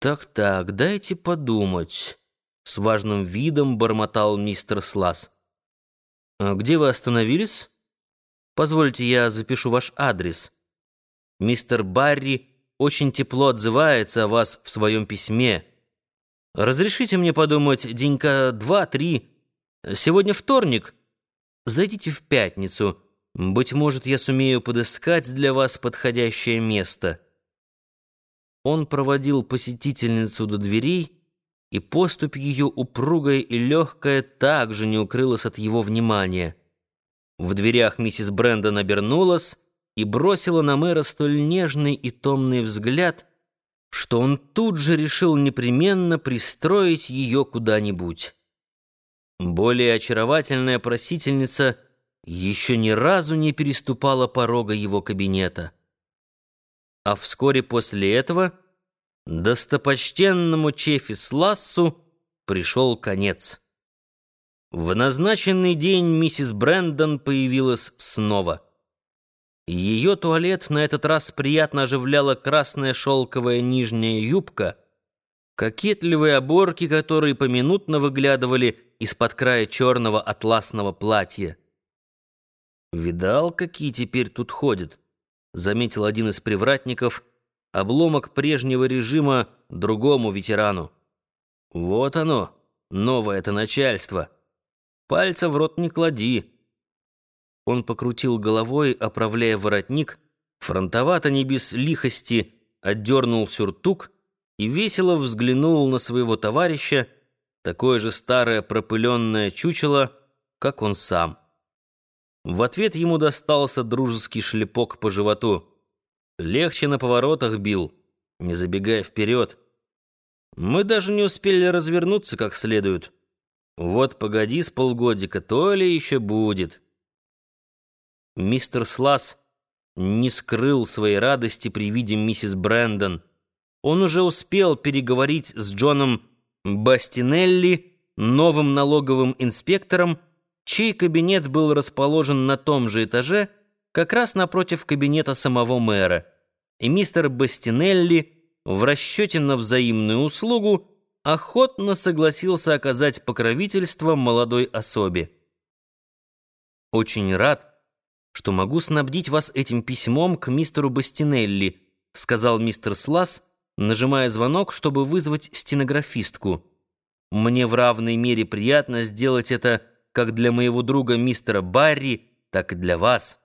«Так-так, дайте подумать», — с важным видом бормотал мистер Слас. «А «Где вы остановились? Позвольте, я запишу ваш адрес. Мистер Барри очень тепло отзывается о вас в своем письме. Разрешите мне подумать денька два-три. Сегодня вторник. Зайдите в пятницу. Быть может, я сумею подыскать для вас подходящее место». Он проводил посетительницу до дверей, и поступь ее упругая и легкая также не укрылась от его внимания. В дверях миссис Брэндон обернулась и бросила на мэра столь нежный и томный взгляд, что он тут же решил непременно пристроить ее куда-нибудь. Более очаровательная просительница еще ни разу не переступала порога его кабинета. А вскоре после этого достопочтенному Чефи Слассу пришел конец. В назначенный день миссис Брэндон появилась снова. Ее туалет на этот раз приятно оживляла красная шелковая нижняя юбка, кокетливые оборки, которые поминутно выглядывали из-под края черного атласного платья. «Видал, какие теперь тут ходят?» Заметил один из привратников, обломок прежнего режима другому ветерану. Вот оно, новое это начальство. Пальца в рот не клади. Он покрутил головой, оправляя воротник, фронтовато не без лихости отдернул сюртук и весело взглянул на своего товарища, такое же старое пропыленное чучело, как он сам. В ответ ему достался дружеский шлепок по животу. Легче на поворотах бил, не забегая вперед. Мы даже не успели развернуться как следует. Вот погоди с полгодика, то ли еще будет. Мистер Слас не скрыл своей радости при виде миссис Брэндон. Он уже успел переговорить с Джоном Бастинелли, новым налоговым инспектором, чей кабинет был расположен на том же этаже, как раз напротив кабинета самого мэра, и мистер Бастинелли в расчете на взаимную услугу охотно согласился оказать покровительство молодой особе. «Очень рад, что могу снабдить вас этим письмом к мистеру Бастинелли», сказал мистер Слас, нажимая звонок, чтобы вызвать стенографистку. «Мне в равной мере приятно сделать это как для моего друга мистера Барри, так и для вас.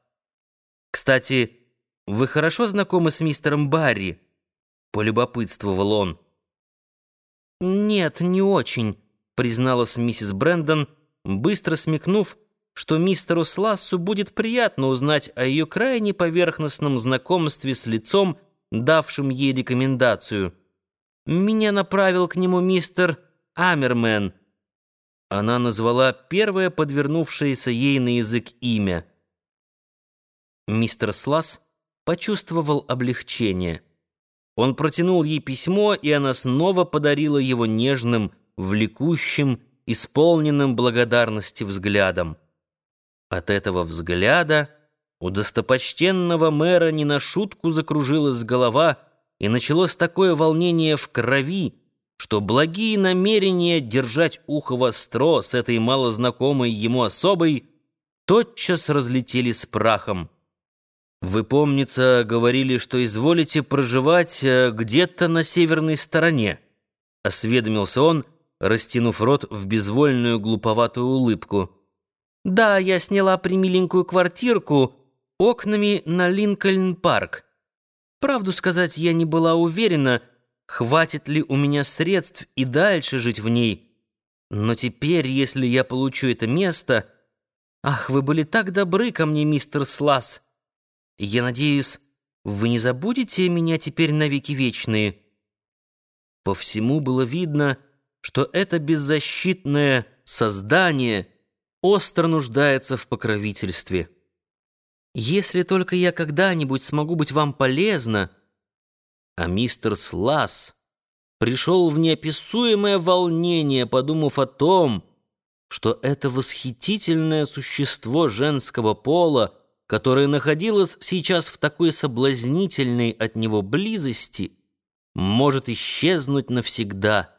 Кстати, вы хорошо знакомы с мистером Барри? Полюбопытствовал он. Нет, не очень, призналась миссис Брэндон, быстро смекнув, что мистеру Слассу будет приятно узнать о ее крайне поверхностном знакомстве с лицом, давшим ей рекомендацию. Меня направил к нему мистер Амермен — она назвала первое подвернувшееся ей на язык имя. Мистер Слас почувствовал облегчение. Он протянул ей письмо, и она снова подарила его нежным, влекущим, исполненным благодарности взглядом. От этого взгляда у достопочтенного мэра не на шутку закружилась голова, и началось такое волнение в крови, что благие намерения держать ухо востро с этой малознакомой ему особой тотчас разлетелись прахом. Вы, помнится, говорили, что изволите проживать э, где-то на северной стороне, осведомился он, растянув рот в безвольную глуповатую улыбку. Да, я сняла примиленькую квартирку окнами на Линкольн-парк. Правду сказать, я не была уверена, хватит ли у меня средств и дальше жить в ней. Но теперь, если я получу это место... Ах, вы были так добры ко мне, мистер Слас. Я надеюсь, вы не забудете меня теперь навеки вечные. По всему было видно, что это беззащитное создание остро нуждается в покровительстве. Если только я когда-нибудь смогу быть вам полезна, а мистер Слас пришел в неописуемое волнение, подумав о том, что это восхитительное существо женского пола, которое находилось сейчас в такой соблазнительной от него близости, может исчезнуть навсегда.